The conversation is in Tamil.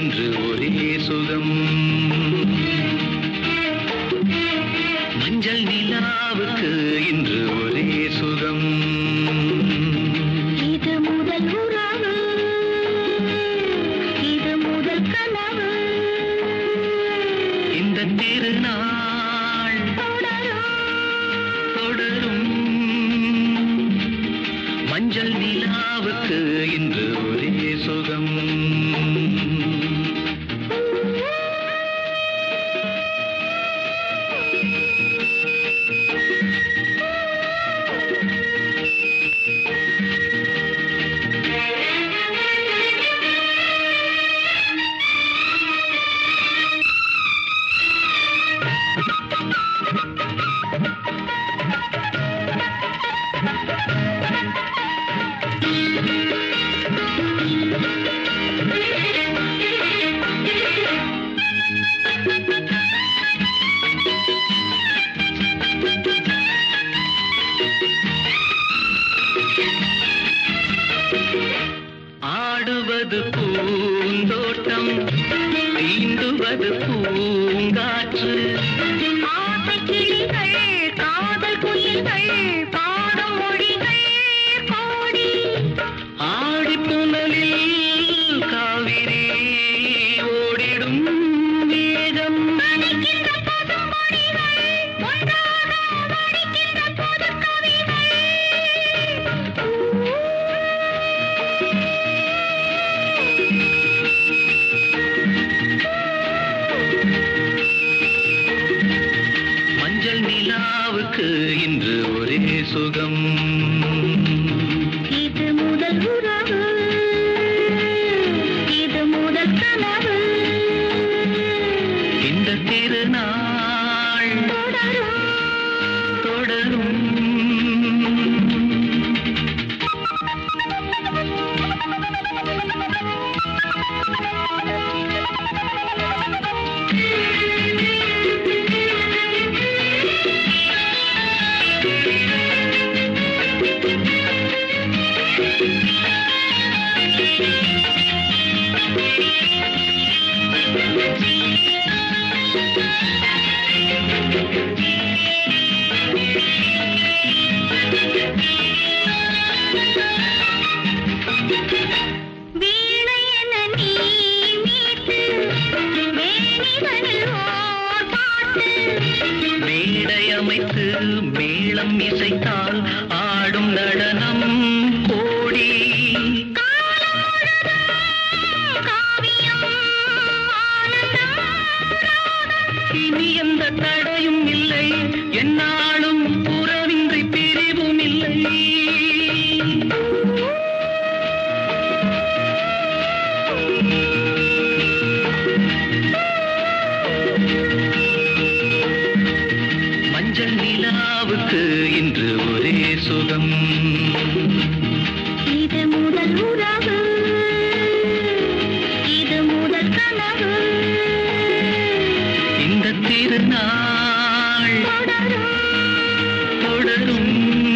இன்று ஒரே சுகம். மஞ்சள் நிலாவுக்கு இன்று ஒரே சுகம். தீண்டுவது பூங்காற்று நிலாவுக்கு இன்று ஒரே சுகம். இது முதல் உறவு. இது முதல் கனவு. இந்த திருநாள் தொடரும். தொடரும். மேடை அமைத்து மேளம் இசைத்தால் ஆடும் நடனம் கோடி. இனி எந்த தடையும் இல்லை. என்ன இது முதல் உறவு. இது முதல் கனவு. இந்த திருநாள் தொடரும். தொடரும்.